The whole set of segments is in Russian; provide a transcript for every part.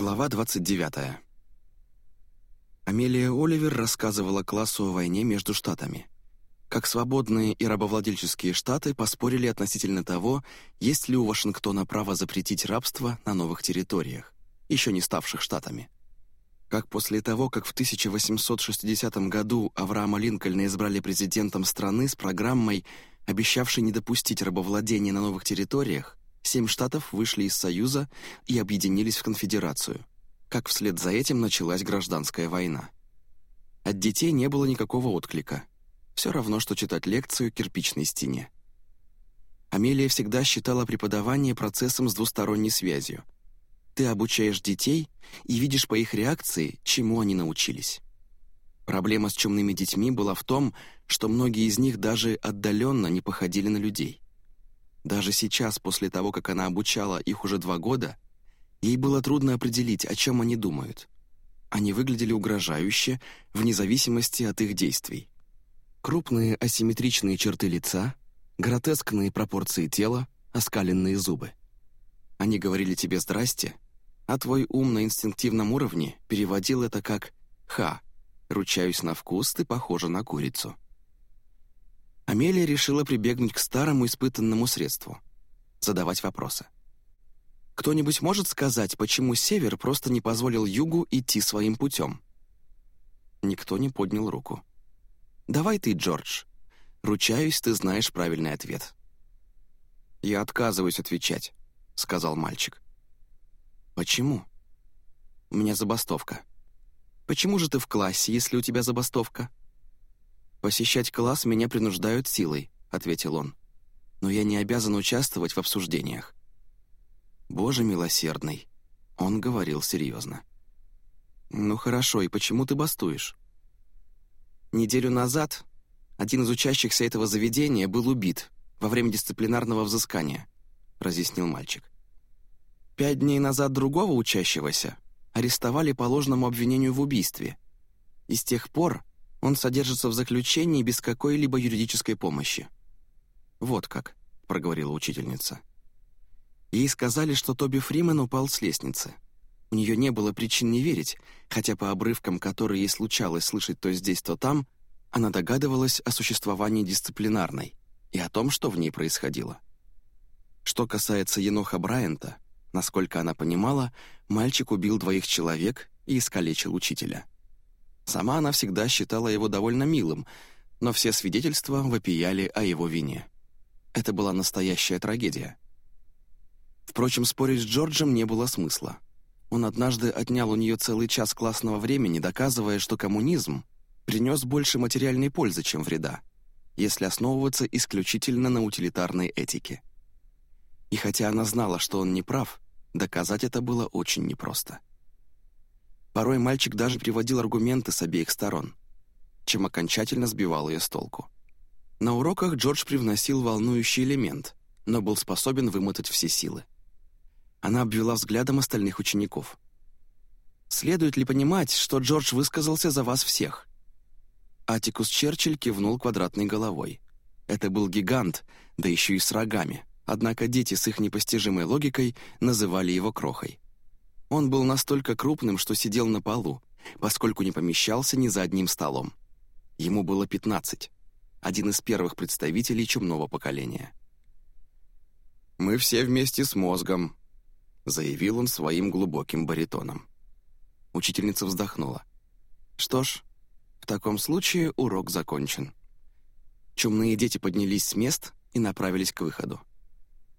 Глава 29. Амелия Оливер рассказывала классу о войне между штатами. Как свободные и рабовладельческие штаты поспорили относительно того, есть ли у Вашингтона право запретить рабство на новых территориях, еще не ставших штатами. Как после того, как в 1860 году Авраама Линкольна избрали президентом страны с программой, обещавшей не допустить рабовладения на новых территориях, Семь штатов вышли из Союза и объединились в конфедерацию. Как вслед за этим началась гражданская война. От детей не было никакого отклика. Все равно, что читать лекцию кирпичной стене. Амелия всегда считала преподавание процессом с двусторонней связью. Ты обучаешь детей и видишь по их реакции, чему они научились. Проблема с чумными детьми была в том, что многие из них даже отдаленно не походили на людей. Даже сейчас, после того, как она обучала их уже два года, ей было трудно определить, о чем они думают. Они выглядели угрожающе, вне зависимости от их действий. Крупные асимметричные черты лица, гротескные пропорции тела, оскаленные зубы. Они говорили тебе «здрасте», а твой ум на инстинктивном уровне переводил это как «ха», ручаюсь на вкус, ты похожа на курицу. Амелия решила прибегнуть к старому испытанному средству — задавать вопросы. Кто-нибудь может сказать, почему Север просто не позволил Югу идти своим путем? Никто не поднял руку. «Давай ты, Джордж. Ручаюсь, ты знаешь правильный ответ». «Я отказываюсь отвечать», — сказал мальчик. «Почему?» «У меня забастовка». «Почему же ты в классе, если у тебя забастовка?» «Посещать класс меня принуждают силой», — ответил он. «Но я не обязан участвовать в обсуждениях». «Боже милосердный», — он говорил серьезно. «Ну хорошо, и почему ты бастуешь?» Неделю назад один из учащихся этого заведения был убит во время дисциплинарного взыскания, разъяснил мальчик. Пять дней назад другого учащегося арестовали по ложному обвинению в убийстве. И с тех пор он содержится в заключении без какой-либо юридической помощи». «Вот как», — проговорила учительница. Ей сказали, что Тоби Фримен упал с лестницы. У нее не было причин не верить, хотя по обрывкам, которые ей случалось слышать то здесь, то там, она догадывалась о существовании дисциплинарной и о том, что в ней происходило. Что касается Еноха Брайанта, насколько она понимала, мальчик убил двоих человек и искалечил учителя. Сама она всегда считала его довольно милым, но все свидетельства вопияли о его вине. Это была настоящая трагедия. Впрочем, спорить с Джорджем не было смысла. Он однажды отнял у нее целый час классного времени, доказывая, что коммунизм принес больше материальной пользы, чем вреда, если основываться исключительно на утилитарной этике. И хотя она знала, что он не прав, доказать это было очень непросто. Порой мальчик даже приводил аргументы с обеих сторон, чем окончательно сбивал ее с толку. На уроках Джордж привносил волнующий элемент, но был способен вымотать все силы. Она обвела взглядом остальных учеников. «Следует ли понимать, что Джордж высказался за вас всех?» Атикус Черчилль кивнул квадратной головой. Это был гигант, да еще и с рогами, однако дети с их непостижимой логикой называли его крохой. Он был настолько крупным, что сидел на полу, поскольку не помещался ни за одним столом. Ему было 15, один из первых представителей чумного поколения. «Мы все вместе с мозгом», — заявил он своим глубоким баритоном. Учительница вздохнула. «Что ж, в таком случае урок закончен». Чумные дети поднялись с мест и направились к выходу.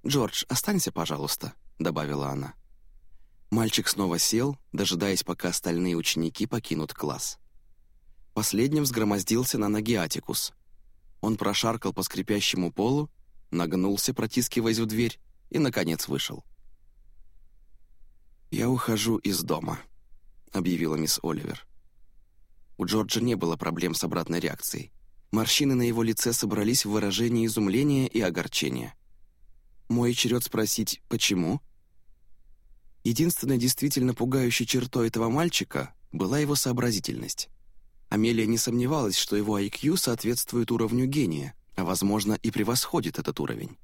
«Джордж, останься, пожалуйста», — добавила она. Мальчик снова сел, дожидаясь, пока остальные ученики покинут класс. Последним взгромоздился на ноги Атикус. Он прошаркал по скрипящему полу, нагнулся, протискиваясь в дверь, и, наконец, вышел. «Я ухожу из дома», — объявила мисс Оливер. У Джорджа не было проблем с обратной реакцией. Морщины на его лице собрались в выражении изумления и огорчения. Мой черед спросить «почему?» Единственной действительно пугающей чертой этого мальчика была его сообразительность. Амелия не сомневалась, что его IQ соответствует уровню гения, а, возможно, и превосходит этот уровень.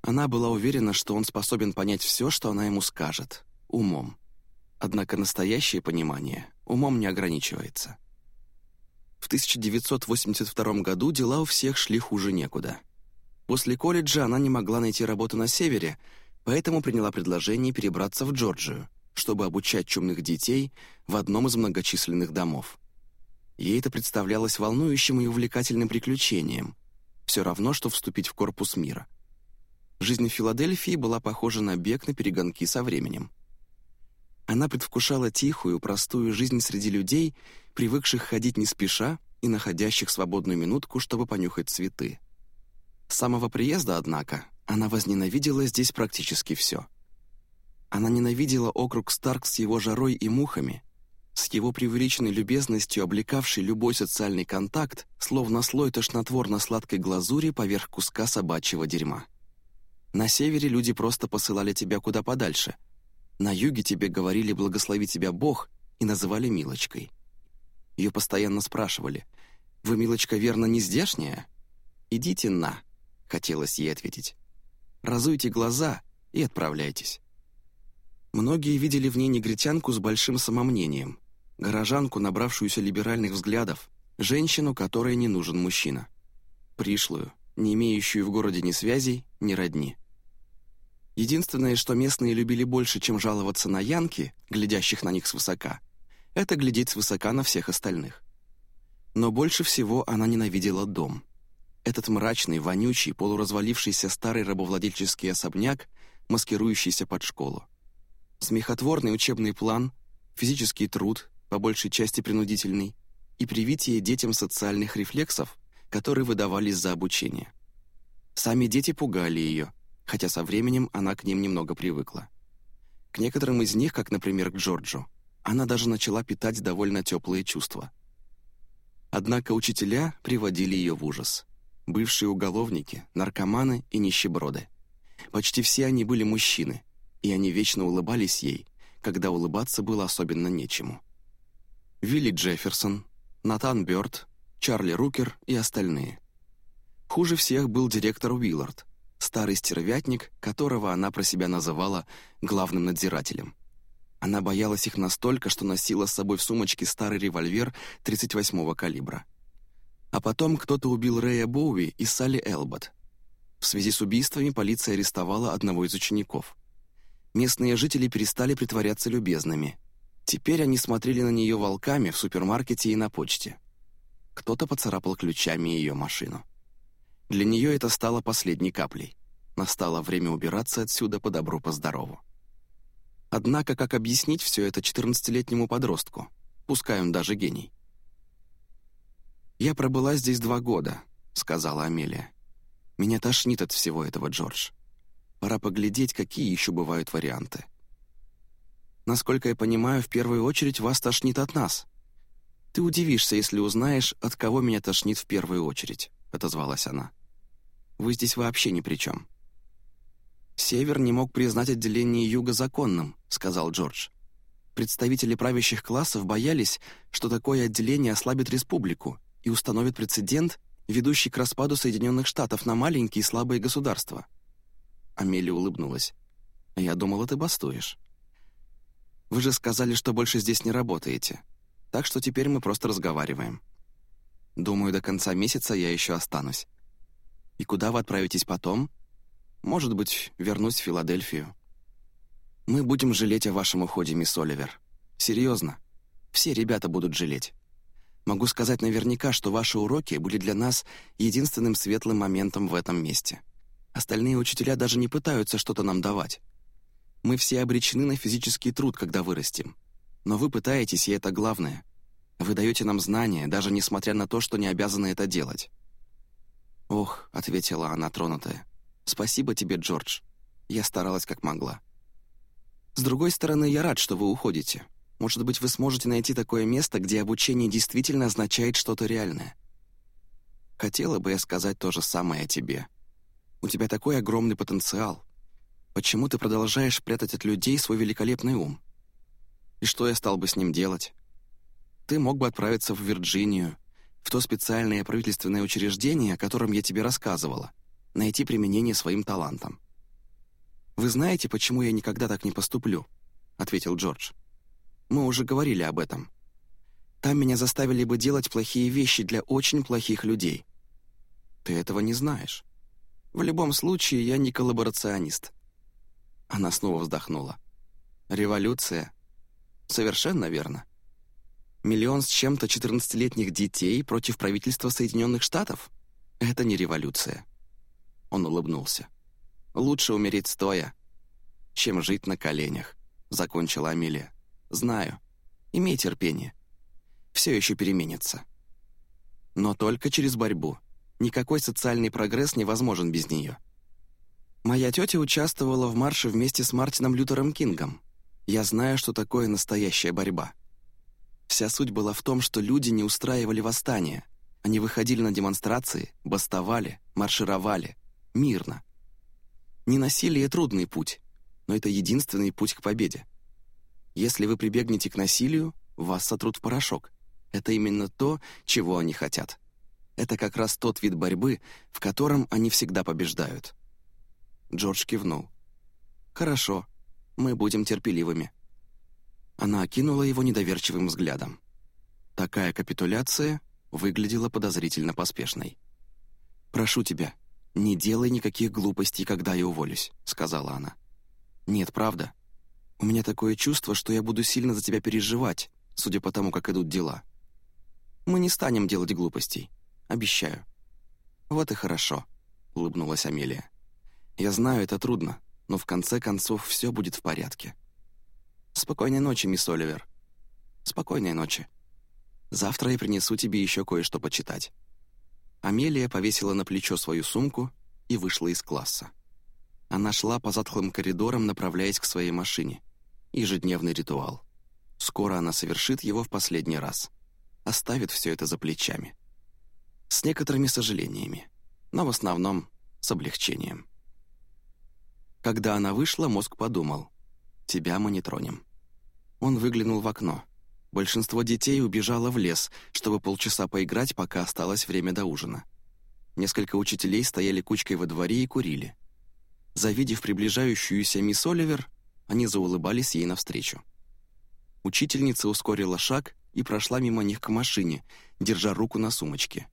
Она была уверена, что он способен понять все, что она ему скажет, умом. Однако настоящее понимание умом не ограничивается. В 1982 году дела у всех шли хуже некуда. После колледжа она не могла найти работу на севере, поэтому приняла предложение перебраться в Джорджию, чтобы обучать чумных детей в одном из многочисленных домов. Ей это представлялось волнующим и увлекательным приключением, все равно, что вступить в корпус мира. Жизнь в Филадельфии была похожа на бег на перегонки со временем. Она предвкушала тихую, простую жизнь среди людей, привыкших ходить не спеша и находящих свободную минутку, чтобы понюхать цветы. С самого приезда, однако, она возненавидела здесь практически все. Она ненавидела округ Старк с его жарой и мухами, с его преувеличенной любезностью облекавший любой социальный контакт, словно слой тошнотворно-сладкой глазури поверх куска собачьего дерьма. На севере люди просто посылали тебя куда подальше. На юге тебе говорили «благослови тебя Бог» и называли Милочкой. Ее постоянно спрашивали «Вы, Милочка, верно, не здешняя?» «Идите на», — хотелось ей ответить. «Разуйте глаза и отправляйтесь». Многие видели в ней негритянку с большим самомнением, горожанку, набравшуюся либеральных взглядов, женщину, которой не нужен мужчина. Пришлую, не имеющую в городе ни связей, ни родни. Единственное, что местные любили больше, чем жаловаться на янки, глядящих на них свысока, это глядеть свысока на всех остальных. Но больше всего она ненавидела дом. Этот мрачный, вонючий, полуразвалившийся старый рабовладельческий особняк, маскирующийся под школу. Смехотворный учебный план, физический труд, по большей части принудительный, и привитие детям социальных рефлексов, которые выдавались за обучение. Сами дети пугали ее, хотя со временем она к ним немного привыкла. К некоторым из них, как, например, к Джорджу, она даже начала питать довольно теплые чувства. Однако учителя приводили ее в ужас. Бывшие уголовники, наркоманы и нищеброды. Почти все они были мужчины, и они вечно улыбались ей, когда улыбаться было особенно нечему. Вилли Джефферсон, Натан Бёрд, Чарли Рукер и остальные. Хуже всех был директор Уиллард, старый стервятник, которого она про себя называла главным надзирателем. Она боялась их настолько, что носила с собой в сумочке старый револьвер 38-го калибра. А потом кто-то убил Рэя Боуи и Салли Элбот. В связи с убийствами полиция арестовала одного из учеников. Местные жители перестали притворяться любезными – Теперь они смотрели на нее волками в супермаркете и на почте. Кто-то поцарапал ключами ее машину. Для нее это стало последней каплей. Настало время убираться отсюда по добру, по здорову. Однако, как объяснить все это 14-летнему подростку? Пускай он даже гений. «Я пробыла здесь два года», — сказала Амелия. «Меня тошнит от всего этого, Джордж. Пора поглядеть, какие еще бывают варианты». Насколько я понимаю, в первую очередь вас тошнит от нас. Ты удивишься, если узнаешь, от кого меня тошнит в первую очередь», — отозвалась она. «Вы здесь вообще ни при чем». «Север не мог признать отделение Юга законным», — сказал Джордж. «Представители правящих классов боялись, что такое отделение ослабит республику и установит прецедент, ведущий к распаду Соединенных Штатов на маленькие и слабые государства». Амелия улыбнулась. «Я думала, ты бастуешь». Вы же сказали, что больше здесь не работаете. Так что теперь мы просто разговариваем. Думаю, до конца месяца я еще останусь. И куда вы отправитесь потом? Может быть, вернусь в Филадельфию. Мы будем жалеть о вашем уходе, мисс Оливер. Серьезно. Все ребята будут жалеть. Могу сказать наверняка, что ваши уроки были для нас единственным светлым моментом в этом месте. Остальные учителя даже не пытаются что-то нам давать. Мы все обречены на физический труд, когда вырастем. Но вы пытаетесь, и это главное. Вы даете нам знания, даже несмотря на то, что не обязаны это делать». «Ох», — ответила она, тронутая, — «спасибо тебе, Джордж. Я старалась как могла». «С другой стороны, я рад, что вы уходите. Может быть, вы сможете найти такое место, где обучение действительно означает что-то реальное». Хотела бы я сказать то же самое о тебе. У тебя такой огромный потенциал, Почему ты продолжаешь прятать от людей свой великолепный ум? И что я стал бы с ним делать? Ты мог бы отправиться в Вирджинию, в то специальное правительственное учреждение, о котором я тебе рассказывала, найти применение своим талантам. «Вы знаете, почему я никогда так не поступлю?» — ответил Джордж. Мы уже говорили об этом. Там меня заставили бы делать плохие вещи для очень плохих людей. Ты этого не знаешь. В любом случае, я не коллаборационист». Она снова вздохнула. «Революция? Совершенно верно. Миллион с чем-то 14-летних детей против правительства Соединенных Штатов? Это не революция». Он улыбнулся. «Лучше умереть стоя, чем жить на коленях», — закончила Амелия. «Знаю. Имей терпение. Все еще переменится. Но только через борьбу. Никакой социальный прогресс невозможен без нее. Моя тетя участвовала в марше вместе с Мартином Лютером Кингом. Я знаю, что такое настоящая борьба. Вся суть была в том, что люди не устраивали восстания. Они выходили на демонстрации, бастовали, маршировали. Мирно. Не насилие — трудный путь, но это единственный путь к победе. Если вы прибегнете к насилию, вас сотрут в порошок. Это именно то, чего они хотят. Это как раз тот вид борьбы, в котором они всегда побеждают. Джордж кивнул. «Хорошо, мы будем терпеливыми». Она окинула его недоверчивым взглядом. Такая капитуляция выглядела подозрительно поспешной. «Прошу тебя, не делай никаких глупостей, когда я уволюсь», — сказала она. «Нет, правда. У меня такое чувство, что я буду сильно за тебя переживать, судя по тому, как идут дела. Мы не станем делать глупостей. Обещаю». «Вот и хорошо», — улыбнулась Амелия. «Я знаю, это трудно, но в конце концов все будет в порядке». «Спокойной ночи, мисс Оливер». «Спокойной ночи. Завтра я принесу тебе еще кое-что почитать». Амелия повесила на плечо свою сумку и вышла из класса. Она шла по затхлым коридорам, направляясь к своей машине. Ежедневный ритуал. Скоро она совершит его в последний раз. Оставит все это за плечами. С некоторыми сожалениями, но в основном с облегчением. Когда она вышла, мозг подумал, «Тебя мы не тронем». Он выглянул в окно. Большинство детей убежало в лес, чтобы полчаса поиграть, пока осталось время до ужина. Несколько учителей стояли кучкой во дворе и курили. Завидев приближающуюся мисс Оливер, они заулыбались ей навстречу. Учительница ускорила шаг и прошла мимо них к машине, держа руку на сумочке.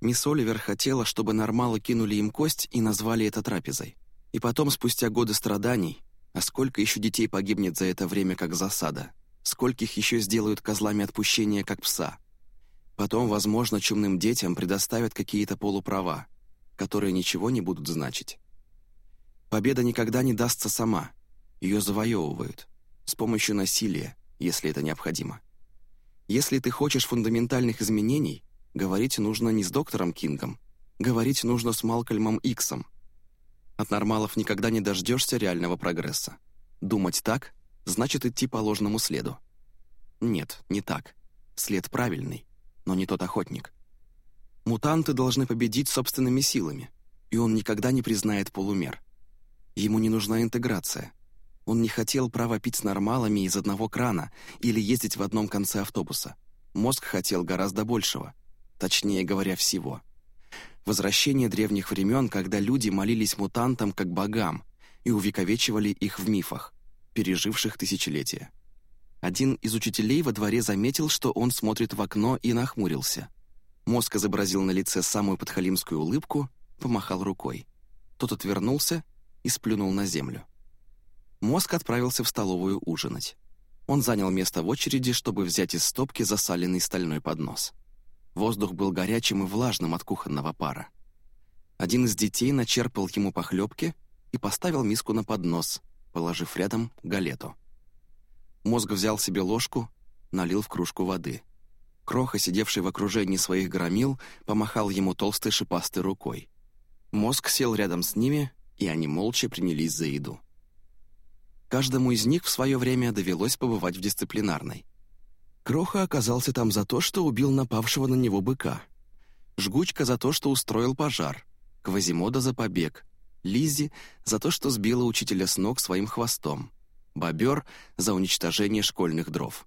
Мисс Оливер хотела, чтобы нормалы кинули им кость и назвали это трапезой. И потом, спустя годы страданий, а сколько еще детей погибнет за это время как засада, скольких еще сделают козлами отпущения как пса. Потом, возможно, чумным детям предоставят какие-то полуправа, которые ничего не будут значить. Победа никогда не дастся сама. Ее завоевывают. С помощью насилия, если это необходимо. Если ты хочешь фундаментальных изменений, говорить нужно не с доктором Кингом. Говорить нужно с Малкольмом Иксом. От нормалов никогда не дождешься реального прогресса. Думать так — значит идти по ложному следу. Нет, не так. След правильный, но не тот охотник. Мутанты должны победить собственными силами, и он никогда не признает полумер. Ему не нужна интеграция. Он не хотел право пить с нормалами из одного крана или ездить в одном конце автобуса. Мозг хотел гораздо большего. Точнее говоря, всего. Возвращение древних времен, когда люди молились мутантам как богам и увековечивали их в мифах, переживших тысячелетия. Один из учителей во дворе заметил, что он смотрит в окно и нахмурился. Мозг изобразил на лице самую подхалимскую улыбку, помахал рукой. Тот отвернулся и сплюнул на землю. Мозг отправился в столовую ужинать. Он занял место в очереди, чтобы взять из стопки засаленный стальной поднос. Воздух был горячим и влажным от кухонного пара. Один из детей начерпал ему похлебки и поставил миску на поднос, положив рядом галету. Мозг взял себе ложку, налил в кружку воды. Кроха, сидевший в окружении своих громил, помахал ему толстой шипастой рукой. Мозг сел рядом с ними и они молча принялись за еду. Каждому из них в свое время довелось побывать в дисциплинарной. Кроха оказался там за то, что убил напавшего на него быка. Жгучка за то, что устроил пожар. Квазимода за побег. Лиззи за то, что сбила учителя с ног своим хвостом. Бобер за уничтожение школьных дров.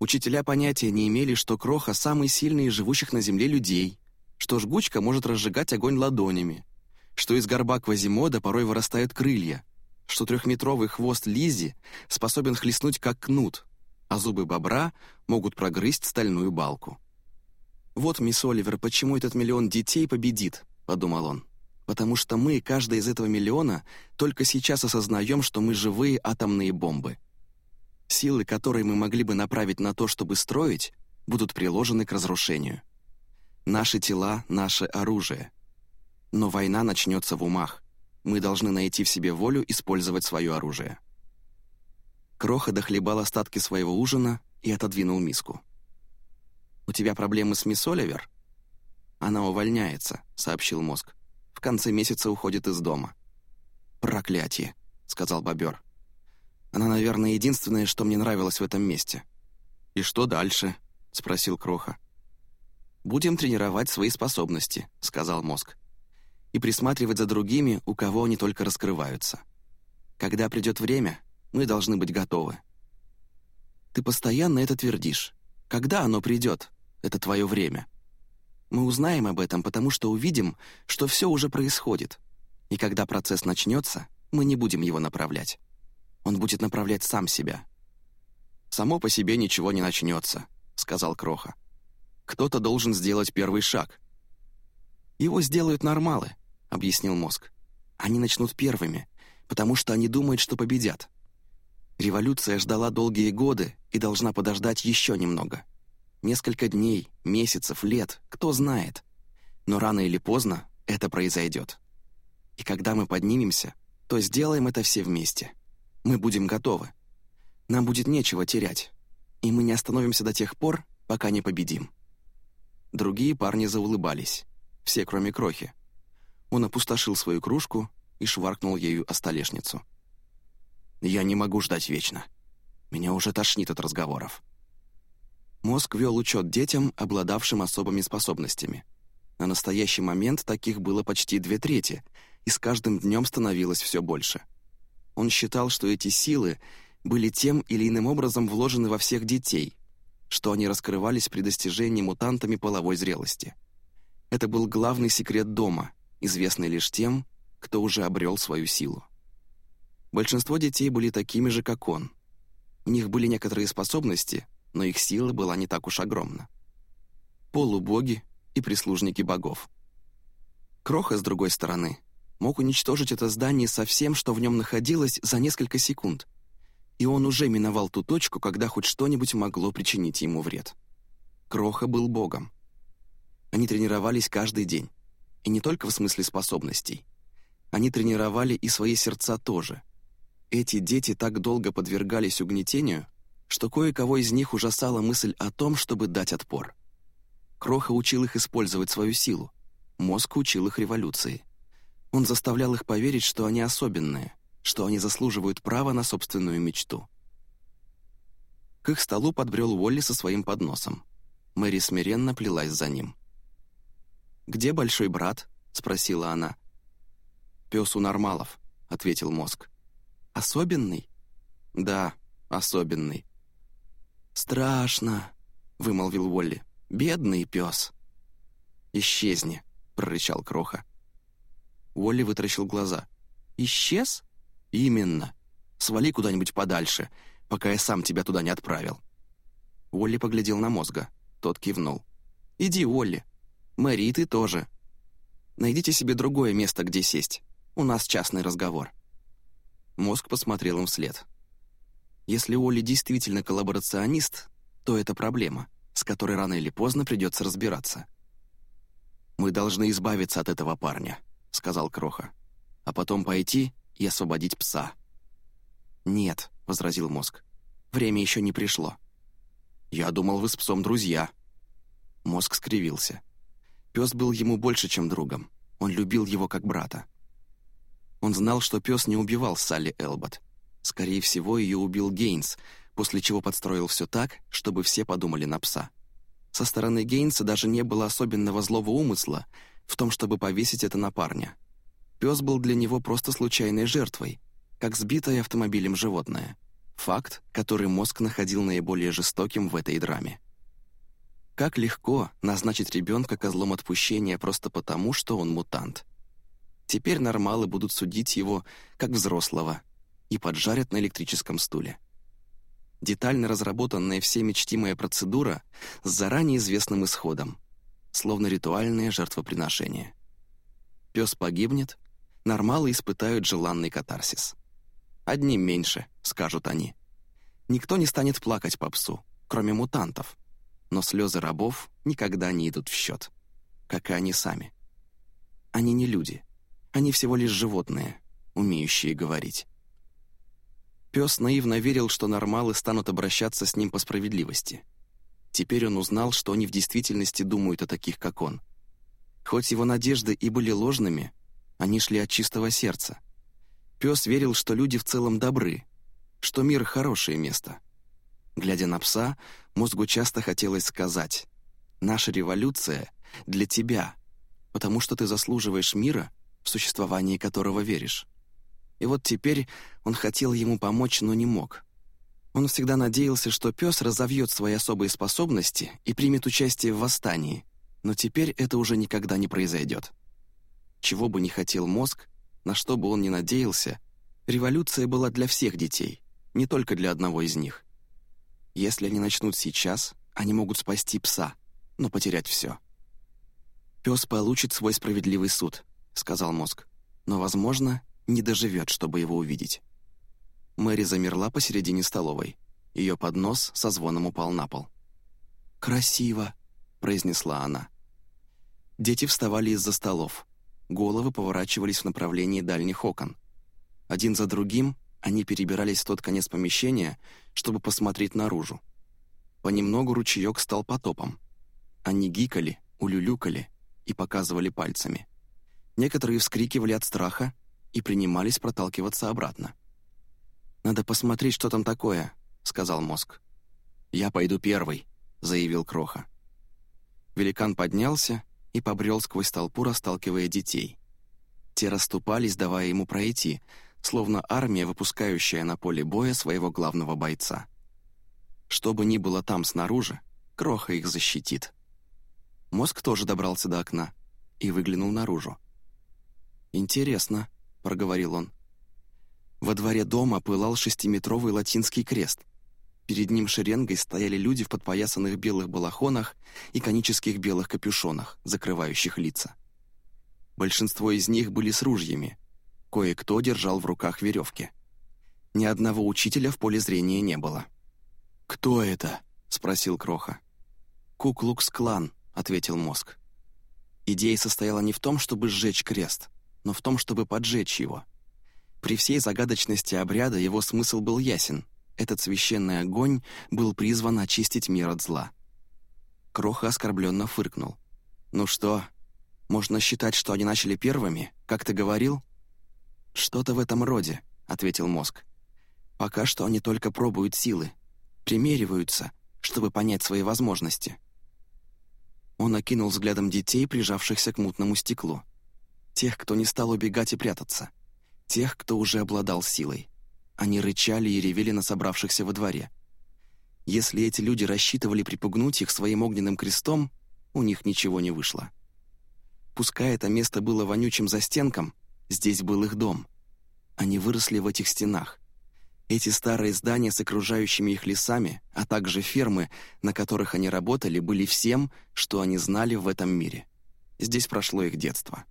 Учителя понятия не имели, что Кроха — самый сильный из живущих на земле людей, что жгучка может разжигать огонь ладонями, что из горба Квазимода порой вырастают крылья, что трехметровый хвост Лизи способен хлестнуть как кнут, а зубы бобра могут прогрызть стальную балку. «Вот, мисс Оливер, почему этот миллион детей победит», — подумал он. «Потому что мы, каждый из этого миллиона, только сейчас осознаем, что мы живые атомные бомбы. Силы, которые мы могли бы направить на то, чтобы строить, будут приложены к разрушению. Наши тела — наше оружие. Но война начнется в умах. Мы должны найти в себе волю использовать свое оружие». Кроха дохлебал остатки своего ужина и отодвинул миску. «У тебя проблемы с мисс Оливер?» «Она увольняется», — сообщил мозг. «В конце месяца уходит из дома». «Проклятие», — сказал бобер. «Она, наверное, единственное, что мне нравилось в этом месте». «И что дальше?» — спросил Кроха. «Будем тренировать свои способности», — сказал мозг. «И присматривать за другими, у кого они только раскрываются. Когда придет время, мы должны быть готовы. Ты постоянно это твердишь. Когда оно придет? Это твое время. Мы узнаем об этом, потому что увидим, что все уже происходит. И когда процесс начнется, мы не будем его направлять. Он будет направлять сам себя. «Само по себе ничего не начнется», — сказал Кроха. «Кто-то должен сделать первый шаг». «Его сделают нормалы», — объяснил мозг. «Они начнут первыми, потому что они думают, что победят. Революция ждала долгие годы и должна подождать еще немного. Несколько дней, месяцев, лет, кто знает. Но рано или поздно это произойдет. И когда мы поднимемся, то сделаем это все вместе. Мы будем готовы. Нам будет нечего терять. И мы не остановимся до тех пор, пока не победим. Другие парни заулыбались. Все, кроме Крохи. Он опустошил свою кружку и шваркнул ею о столешницу. Я не могу ждать вечно. Меня уже тошнит от разговоров. Мозг вел учет детям, обладавшим особыми способностями. На настоящий момент таких было почти две трети, и с каждым днем становилось все больше. Он считал, что эти силы были тем или иным образом вложены во всех детей, что они раскрывались при достижении мутантами половой зрелости. Это был главный секрет дома, известный лишь тем, кто уже обрел свою силу. Большинство детей были такими же, как он. У них были некоторые способности, но их сила была не так уж огромна. Полубоги и прислужники богов. Кроха, с другой стороны, мог уничтожить это здание со всем, что в нем находилось, за несколько секунд. И он уже миновал ту точку, когда хоть что-нибудь могло причинить ему вред. Кроха был богом. Они тренировались каждый день. И не только в смысле способностей. Они тренировали и свои сердца тоже. Эти дети так долго подвергались угнетению, что кое-кого из них ужасала мысль о том, чтобы дать отпор. Кроха учил их использовать свою силу. Мозг учил их революции. Он заставлял их поверить, что они особенные, что они заслуживают права на собственную мечту. К их столу подбрел Уолли со своим подносом. Мэри смиренно плелась за ним. «Где большой брат?» — спросила она. «Пес у нормалов», — ответил мозг. Особенный? Да, особенный. Страшно, вымолвил Уолли. Бедный пес. Исчезни, прорычал Кроха. Уолли вытаращил глаза. Исчез? Именно. Свали куда-нибудь подальше, пока я сам тебя туда не отправил. Уолли поглядел на мозга. Тот кивнул. «Иди, Уолли. Мэри, ты тоже. Найдите себе другое место, где сесть. У нас частный разговор». Мозг посмотрел им вслед. Если Оли действительно коллаборационист, то это проблема, с которой рано или поздно придется разбираться. «Мы должны избавиться от этого парня», — сказал Кроха. «А потом пойти и освободить пса». «Нет», — возразил мозг. «Время еще не пришло». «Я думал, вы с псом друзья». Мозг скривился. Пес был ему больше, чем другом. Он любил его как брата. Он знал, что пес не убивал Салли Элбот. Скорее всего, ее убил Гейнс, после чего подстроил все так, чтобы все подумали на пса. Со стороны Гейнса даже не было особенного злого умысла в том, чтобы повесить это на парня. Пес был для него просто случайной жертвой, как сбитое автомобилем животное. Факт, который мозг находил наиболее жестоким в этой драме. Как легко назначить ребенка козлом отпущения просто потому, что он мутант. Теперь нормалы будут судить его, как взрослого, и поджарят на электрическом стуле. детально разработанная всеми чтимая процедура с заранее известным исходом, словно ритуальное жертвоприношение. Пес погибнет, нормалы испытают желанный катарсис. «Одним меньше», — скажут они. Никто не станет плакать по псу, кроме мутантов, но слезы рабов никогда не идут в счет, как и они сами. Они не люди, они всего лишь животные, умеющие говорить. Пес наивно верил, что нормалы станут обращаться с ним по справедливости. Теперь он узнал, что они в действительности думают о таких, как он. Хоть его надежды и были ложными, они шли от чистого сердца. Пес верил, что люди в целом добры, что мир — хорошее место. Глядя на пса, мозгу часто хотелось сказать «Наша революция для тебя, потому что ты заслуживаешь мира, в существовании которого веришь». И вот теперь он хотел ему помочь, но не мог. Он всегда надеялся, что пес разовьет свои особые способности и примет участие в восстании, но теперь это уже никогда не произойдет. Чего бы ни хотел мозг, на что бы он ни надеялся, революция была для всех детей, не только для одного из них. Если они начнут сейчас, они могут спасти пса, но потерять все. «Пес получит свой справедливый суд», — сказал мозг. «Но, возможно, не доживет, чтобы его увидеть. Мэри замерла посередине столовой. Ее поднос со звоном упал на пол. «Красиво», — произнесла она. Дети вставали из-за столов. Головы поворачивались в направлении дальних окон. Один за другим они перебирались в тот конец помещения, чтобы посмотреть наружу. Понемногу ручеек стал потопом. Они гикали, улюлюкали и показывали пальцами. Некоторые вскрикивали от страха, и принимались проталкиваться обратно. «Надо посмотреть, что там такое», — сказал мозг. «Я пойду первый», — заявил Кроха. Великан поднялся и побрел сквозь толпу, расталкивая детей. Те расступались, давая ему пройти, словно армия, выпускающая на поле боя своего главного бойца. Что бы ни было там снаружи, Кроха их защитит. Мозг тоже добрался до окна и выглянул наружу. «Интересно», — проговорил он. Во дворе дома пылал шестиметровый латинский крест. Перед ним шеренгой стояли люди в подпоясанных белых балахонах и конических белых капюшонах, закрывающих лица. Большинство из них были с ружьями. Кое-кто держал в руках веревки. Ни одного учителя в поле зрения не было. «Кто это?» — спросил Кроха. «Куклукс-клан», — ответил мозг. Идея состояла не в том, чтобы сжечь крест — но в том, чтобы поджечь его. При всей загадочности обряда его смысл был ясен. Этот священный огонь был призван очистить мир от зла. Кроха оскорбленно фыркнул. «Ну что, можно считать, что они начали первыми, как ты говорил?» «Что-то в этом роде», — ответил мозг. «Пока что они только пробуют силы, примериваются, чтобы понять свои возможности». Он окинул взглядом детей, прижавшихся к мутному стеклу. Тех, кто не стал убегать и прятаться. Тех, кто уже обладал силой. Они рычали и ревели на собравшихся во дворе. Если эти люди рассчитывали припугнуть их своим огненным крестом, у них ничего не вышло. Пускай это место было вонючим застенком, здесь был их дом. Они выросли в этих стенах. Эти старые здания с окружающими их лесами, а также фермы, на которых они работали, были всем, что они знали в этом мире. Здесь прошло их детство.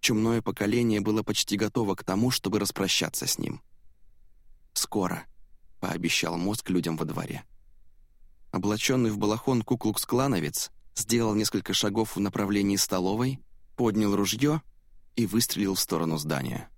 Чумное поколение было почти готово к тому, чтобы распрощаться с ним. «Скоро», — пообещал мозг людям во дворе. Облаченный в балахон куклукс-клановец сделал несколько шагов в направлении столовой, поднял ружье и выстрелил в сторону здания.